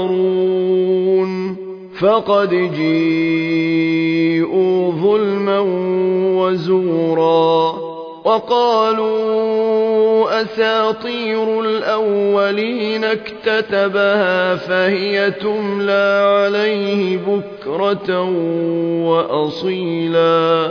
آخرون. فقد جيءوا ظلما وزورا وقالوا أساطير الأولين اكتتبها فهي تملى عليه بكرة وأصيلا.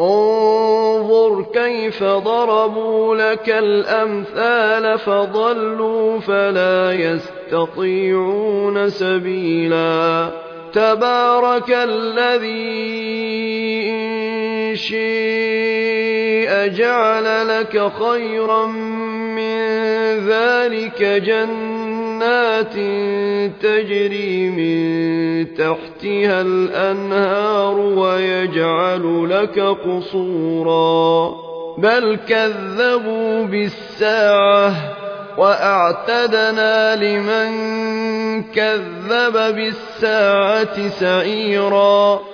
انظر كيف ضربوا لك الأمثال فضلوا فلا يستطيعون سبيلا. تبارك الذي إن شيء جعل لك خيرا من ذلك جنات تجري من تحتها الأنهار ويجعل لك قصورا. بل كذبوا بالساعة وأعتدنا لمن كذب بالساعة سعيرا.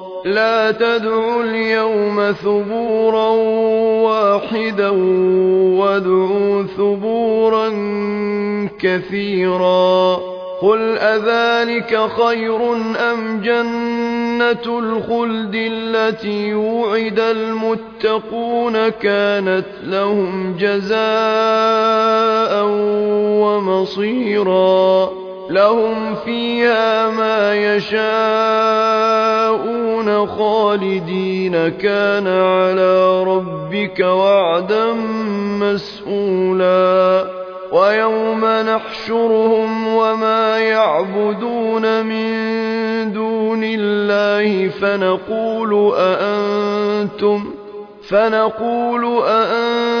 لا تدعوا اليوم ثبورا واحدا وادعوا ثبورا كثيرا. قل أذلك خير أم جنة الخلد التي وعد المتقون كانت لهم جزاء ومصيرا؟ لهم فيها ما يشاءون خالدين. كان على ربك وعدا مسئولا ويوم نحشرهم وما يعبدون من دون الله فنقول أأنتم فنقول أأنتم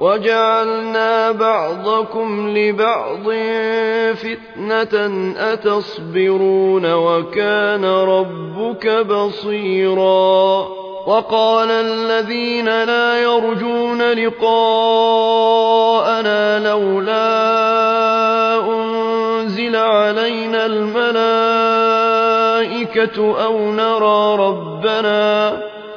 وجعلنا بعضكم لبعض فتنة أتصبرون وكان ربك بصيرا. وقال الذين لا يرجون لقاءنا لولا أنزل علينا الملائكة أو نرى ربنا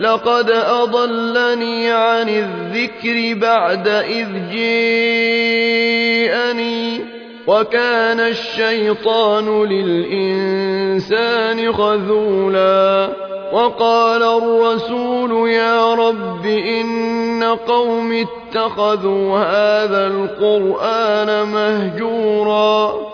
لقد أضلني عن الذكر بعد إذ جيءني. وكان الشيطان للإنسان خذولا. وقال الرسول يا رب إن قوم اتخذوا هذا القرآن مهجورا.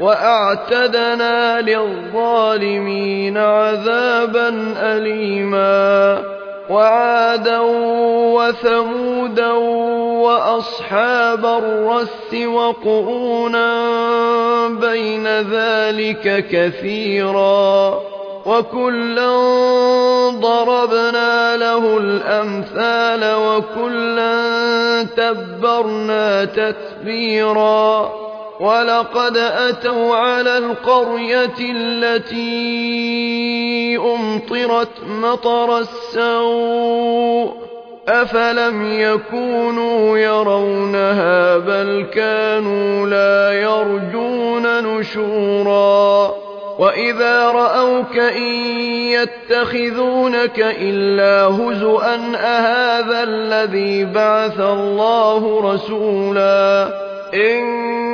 وأعتدنا للظالمين عذابا أليما. وعادا وثمودا وأصحاب الرس وقرونا بين ذلك كثيرا. وكلا ضربنا له الأمثال وكلا تبرنا تتبيرا. ولقد أتوا على القرية التي أمطرت مطر السوء أفلم يكونوا يرونها بل كانوا لا يرجون نشورا وإذا رأوك إن يتخذونك إلا هزءا أهذا الذي بعث الله رسولا إن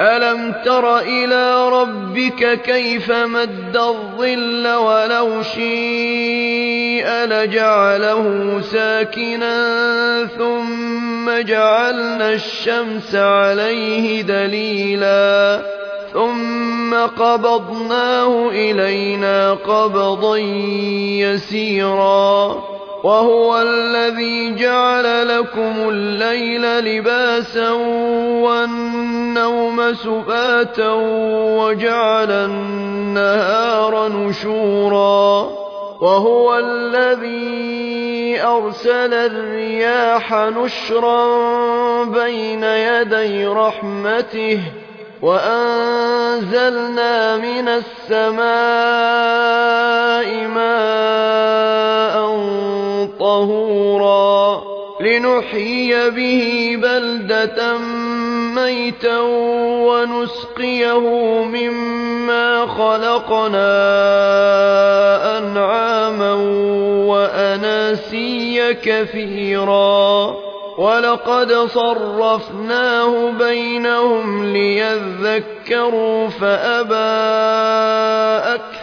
ألم تر إلى ربك كيف مد الظل ولو شيء لجعله ساكنا ثم جعلنا الشمس عليه دليلا ثم قبضناه إلينا قبضا يسيرا وهو الذي جعل لكم الليل لباسا والنوم سباتا وجعل النهار نشورا وهو الذي أرسل الرياح نشرا بين يدي رحمته وأنزلنا من السماء ماء طهورا لنحيي به بلدة ميتا ونسقيه مما خلقنا أنعاما وأناسيا كثيرا. ولقد صرفناه بينهم ليذكروا فأبى أكثر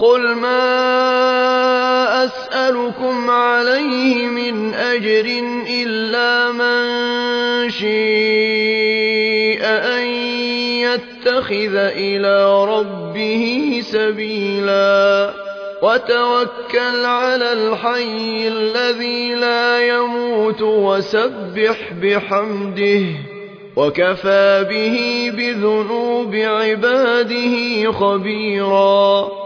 قل ما أسألكم عليه من أجر إلا من شيء أن يتخذ إلى ربه سبيلا وتوكل على الحي الذي لا يموت وسبح بحمده وكفى به بذنوب عباده خبيرا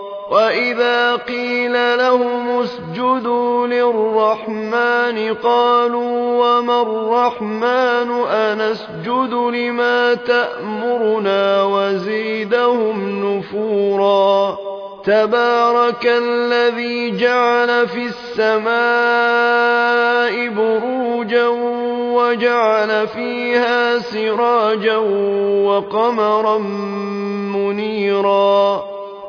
وإذا قيل لهم اسجدوا للرحمن قالوا وما الرحمن أنسجد لما تأمرنا وزيدهم نفورا تبارك الذي جعل في السماء بروجا وجعل فيها سراجا وقمرا منيرا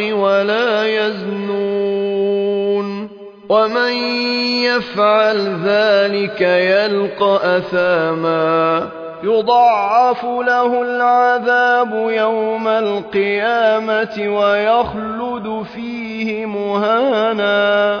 ولا يزنون ومن يفعل ذلك يلقى أثاما يضاعف له العذاب يوم القيامة ويخلد فيه مهانا